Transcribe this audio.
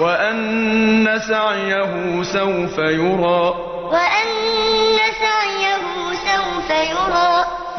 وَأَنَّ سَعْيَهُ سَوْفَ يُرَىٰ